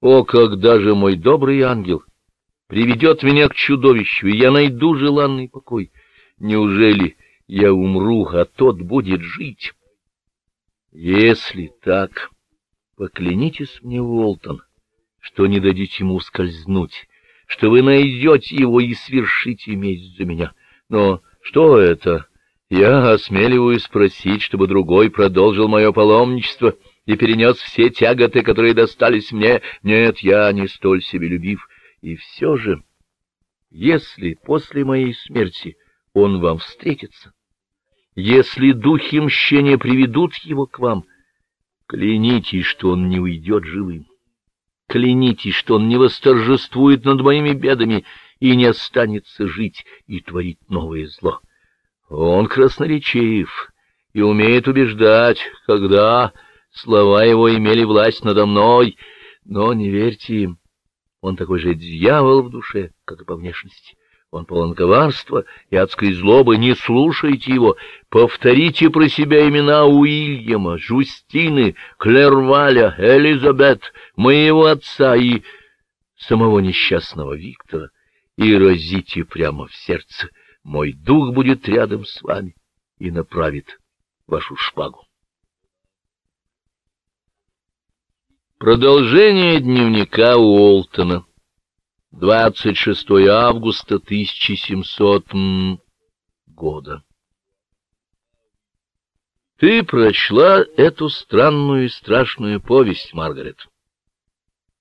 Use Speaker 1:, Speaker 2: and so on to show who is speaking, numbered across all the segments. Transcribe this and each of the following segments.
Speaker 1: О, когда же мой добрый ангел приведет меня к чудовищу, и я найду желанный покой? Неужели я умру, а тот будет жить? Если так, поклянитесь мне, Уолтон, что не дадите ему скользнуть, что вы найдете его и свершите месть за меня. Но что это? Я осмеливаюсь спросить, чтобы другой продолжил мое паломничество и перенес все тяготы, которые достались мне. Нет, я не столь себелюбив. И все же, если после моей смерти он вам встретится, если духи мщения приведут его к вам, клянитесь, что он не уйдет живым. Клянитесь, что он не восторжествует над моими бедами и не останется жить и творить новое зло. Он красноречив и умеет убеждать, когда слова его имели власть надо мной, но не верьте им. Он такой же дьявол в душе, как и по внешности. Он полон коварства и адской злобы, не слушайте его. Повторите про себя имена Уильяма, Жустины, Клерваля, Элизабет, моего отца и самого несчастного Виктора, и разите прямо в сердце. Мой дух будет рядом с вами и направит вашу шпагу. Продолжение дневника Уолтона 26 августа 1700 года. Ты прочла эту странную и страшную повесть, Маргарет.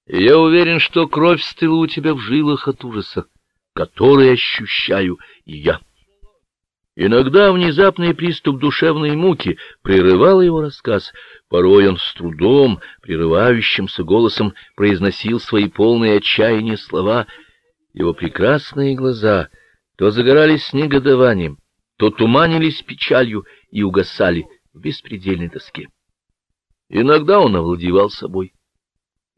Speaker 1: И я уверен, что кровь стыла у тебя в жилах от ужаса, который ощущаю и я. Иногда внезапный приступ душевной муки прерывал его рассказ. Порой он с трудом, прерывающимся голосом произносил свои полные отчаяния слова. Его прекрасные глаза то загорались негодованием, то туманились печалью и угасали в беспредельной тоске. Иногда он овладевал собой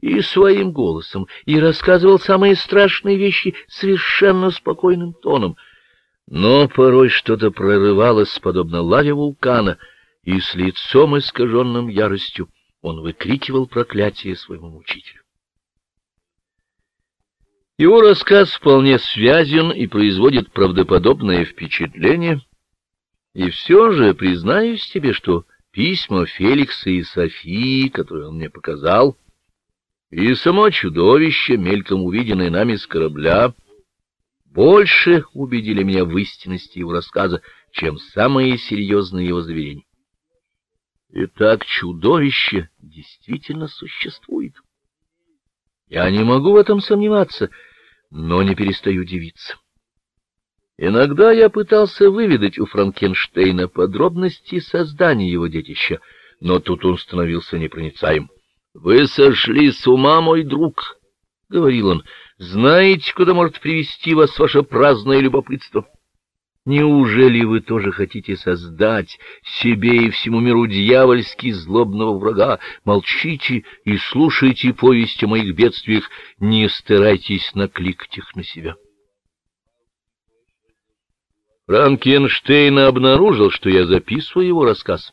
Speaker 1: и своим голосом, и рассказывал самые страшные вещи совершенно спокойным тоном — но порой что-то прорывалось, подобно лаве вулкана, и с лицом искаженным яростью он выкрикивал проклятие своему мучителю. Его рассказ вполне связен и производит правдоподобное впечатление, и все же признаюсь тебе, что письма Феликса и Софии, которые он мне показал, и само чудовище, мельком увиденное нами с корабля, больше убедили меня в истинности его рассказа, чем самые серьезные его заверения. Итак, чудовище действительно существует. Я не могу в этом сомневаться, но не перестаю удивиться. Иногда я пытался выведать у Франкенштейна подробности создания его детища, но тут он становился непроницаем. — Вы сошли с ума, мой друг, — говорил он, знаете, куда может привести вас ваше праздное любопытство? Неужели вы тоже хотите создать себе и всему миру дьявольски злобного врага? Молчите и слушайте повесть о моих бедствиях, не старайтесь накликать их на себя. Франкенштейн обнаружил, что я записываю его рассказ.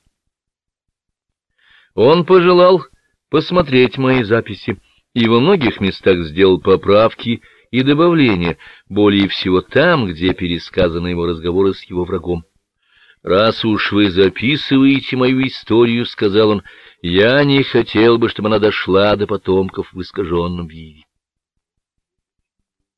Speaker 1: Он пожелал посмотреть мои записи и во многих местах сделал поправки и добавления, более всего там, где пересказаны его разговоры с его врагом. «Раз уж вы записываете мою историю, — сказал он, — я не хотел бы, чтобы она дошла до потомков в искаженном виде.